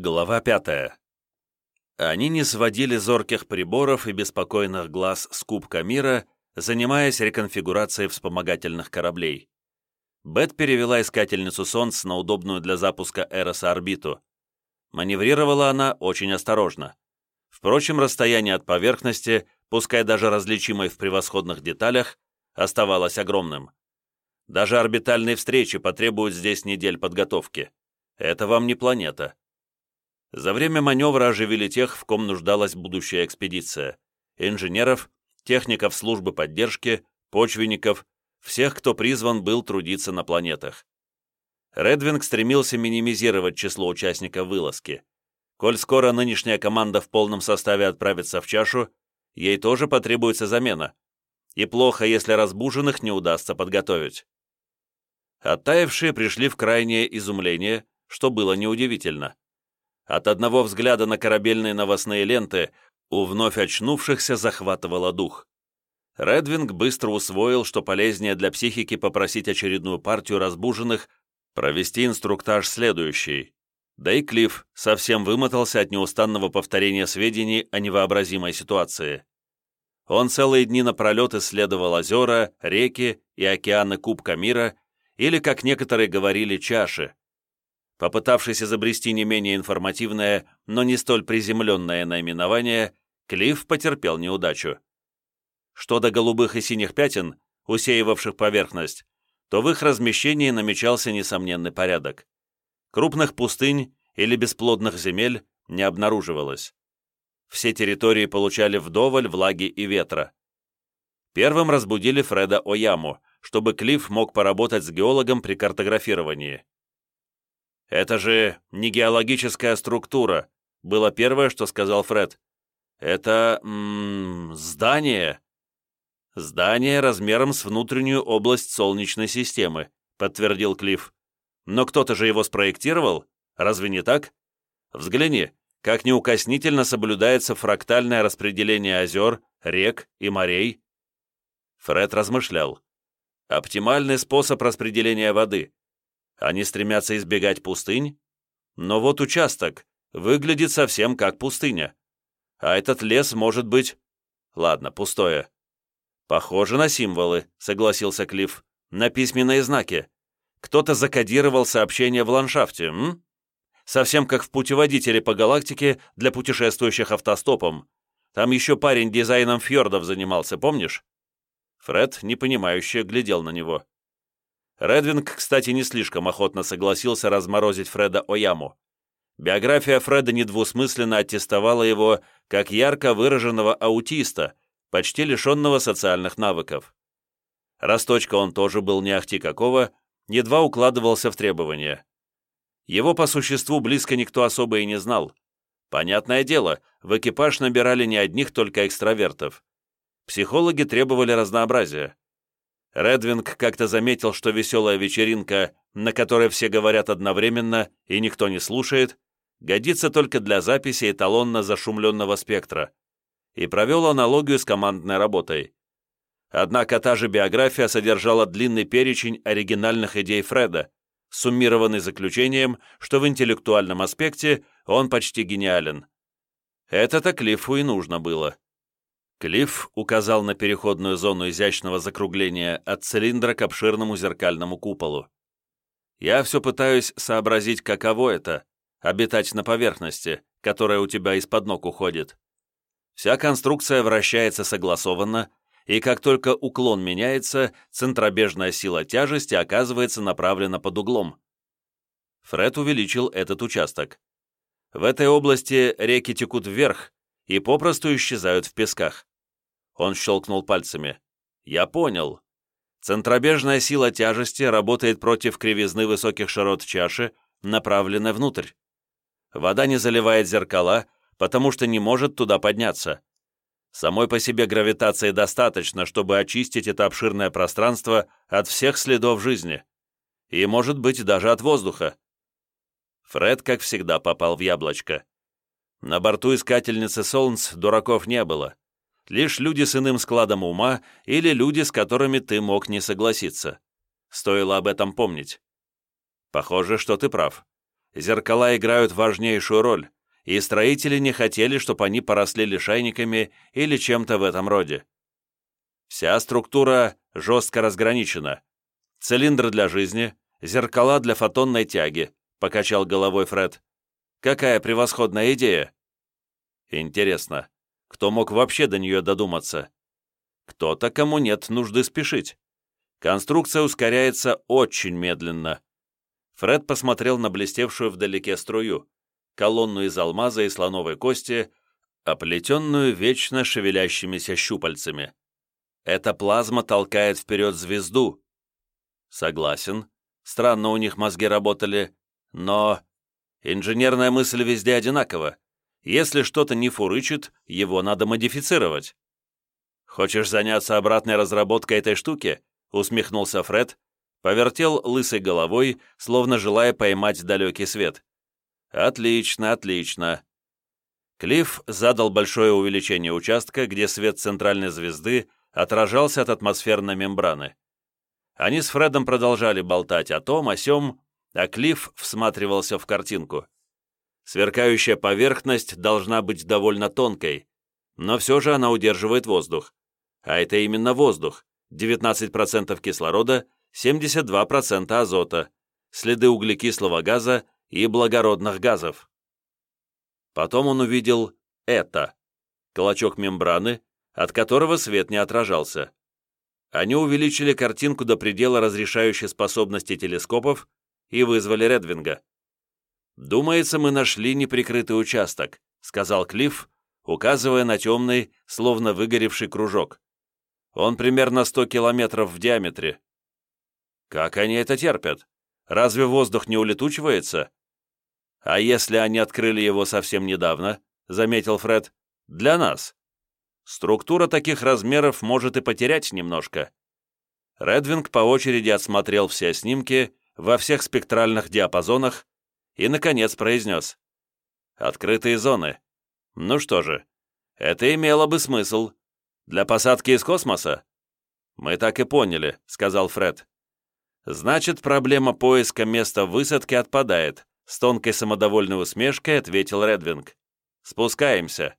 Глава пятая. Они не сводили зорких приборов и беспокойных глаз с Кубка мира, занимаясь реконфигурацией вспомогательных кораблей. Бет перевела искательницу Солнц на удобную для запуска Эроса орбиту. Маневрировала она очень осторожно. Впрочем, расстояние от поверхности, пускай даже различимой в превосходных деталях, оставалось огромным. Даже орбитальные встречи потребуют здесь недель подготовки. Это вам не планета. За время маневра оживили тех, в ком нуждалась будущая экспедиция. Инженеров, техников службы поддержки, почвенников, всех, кто призван был трудиться на планетах. Редвинг стремился минимизировать число участников вылазки. Коль скоро нынешняя команда в полном составе отправится в чашу, ей тоже потребуется замена. И плохо, если разбуженных не удастся подготовить. Оттаившие пришли в крайнее изумление, что было неудивительно. От одного взгляда на корабельные новостные ленты у вновь очнувшихся захватывало дух. Редвинг быстро усвоил, что полезнее для психики попросить очередную партию разбуженных провести инструктаж следующий. Да и Клифф совсем вымотался от неустанного повторения сведений о невообразимой ситуации. Он целые дни напролет исследовал озера, реки и океаны Кубка мира, или, как некоторые говорили, чаши, Попытавшись изобрести не менее информативное, но не столь приземленное наименование, Клифф потерпел неудачу. Что до голубых и синих пятен, усеивавших поверхность, то в их размещении намечался несомненный порядок. Крупных пустынь или бесплодных земель не обнаруживалось. Все территории получали вдоволь влаги и ветра. Первым разбудили Фреда Ояму, чтобы Клифф мог поработать с геологом при картографировании. «Это же не геологическая структура», — было первое, что сказал Фред. «Это... М -м, здание». «Здание размером с внутреннюю область Солнечной системы», — подтвердил Клифф. «Но кто-то же его спроектировал, разве не так? Взгляни, как неукоснительно соблюдается фрактальное распределение озер, рек и морей». Фред размышлял. «Оптимальный способ распределения воды. Они стремятся избегать пустынь? Но вот участок выглядит совсем как пустыня. А этот лес может быть... Ладно, пустое. Похоже на символы, согласился Клифф. На письменные знаки. Кто-то закодировал сообщение в ландшафте, м? Совсем как в путеводителе по галактике для путешествующих автостопом. Там еще парень дизайном фьордов занимался, помнишь? Фред, непонимающе, глядел на него. Редвинг, кстати, не слишком охотно согласился разморозить Фреда Ояму. Биография Фреда недвусмысленно аттестовала его как ярко выраженного аутиста, почти лишенного социальных навыков. Росточка он тоже был не ахти какого, едва укладывался в требования. Его по существу близко никто особо и не знал. Понятное дело, в экипаж набирали не одних только экстравертов. Психологи требовали разнообразия. Редвинг как-то заметил, что веселая вечеринка, на которой все говорят одновременно и никто не слушает, годится только для записи эталонно зашумленного спектра, и провел аналогию с командной работой. Однако та же биография содержала длинный перечень оригинальных идей Фреда, суммированный заключением, что в интеллектуальном аспекте он почти гениален. Это-то Клиффу и нужно было. Клифф указал на переходную зону изящного закругления от цилиндра к обширному зеркальному куполу. «Я все пытаюсь сообразить, каково это — обитать на поверхности, которая у тебя из-под ног уходит. Вся конструкция вращается согласованно, и как только уклон меняется, центробежная сила тяжести оказывается направлена под углом». Фред увеличил этот участок. В этой области реки текут вверх и попросту исчезают в песках. Он щелкнул пальцами. «Я понял. Центробежная сила тяжести работает против кривизны высоких широт чаши, направленной внутрь. Вода не заливает зеркала, потому что не может туда подняться. Самой по себе гравитации достаточно, чтобы очистить это обширное пространство от всех следов жизни. И, может быть, даже от воздуха. Фред, как всегда, попал в яблочко. На борту искательницы Солнц дураков не было лишь люди с иным складом ума или люди, с которыми ты мог не согласиться. Стоило об этом помнить. Похоже, что ты прав. зеркала играют важнейшую роль, и строители не хотели, чтобы они поросли лишайниками или чем-то в этом роде. Вся структура жестко разграничена. Цилиндры для жизни, зеркала для фотонной тяги, покачал головой Фред. Какая превосходная идея! Интересно, кто мог вообще до нее додуматься? Кто-то, кому нет нужды спешить. Конструкция ускоряется очень медленно. Фред посмотрел на блестевшую вдалеке струю, колонну из алмаза и слоновой кости, оплетенную вечно шевелящимися щупальцами. Эта плазма толкает вперед звезду. Согласен. Странно у них мозги работали. Но инженерная мысль везде одинакова. Если что-то не фурычит, его надо модифицировать. «Хочешь заняться обратной разработкой этой штуки?» — усмехнулся Фред, повертел лысой головой, словно желая поймать далекий свет. «Отлично, отлично». Клифф задал большое увеличение участка, где свет центральной звезды отражался от атмосферной мембраны. Они с Фредом продолжали болтать о том, о сём, а Клифф всматривался в картинку. Сверкающая поверхность должна быть довольно тонкой, но все же она удерживает воздух. А это именно воздух. 19% кислорода, 72% азота, следы углекислого газа и благородных газов. Потом он увидел это. Клочок мембраны, от которого свет не отражался. Они увеличили картинку до предела разрешающей способности телескопов и вызвали Редвинга. «Думается, мы нашли неприкрытый участок», — сказал Клифф, указывая на темный, словно выгоревший кружок. «Он примерно 100 километров в диаметре». «Как они это терпят? Разве воздух не улетучивается?» «А если они открыли его совсем недавно?» — заметил Фред. «Для нас. Структура таких размеров может и потерять немножко». Редвинг по очереди осмотрел все снимки во всех спектральных диапазонах и, наконец, произнес. «Открытые зоны. Ну что же, это имело бы смысл. Для посадки из космоса?» «Мы так и поняли», — сказал Фред. «Значит, проблема поиска места высадки отпадает», — с тонкой самодовольной усмешкой ответил Редвинг. «Спускаемся».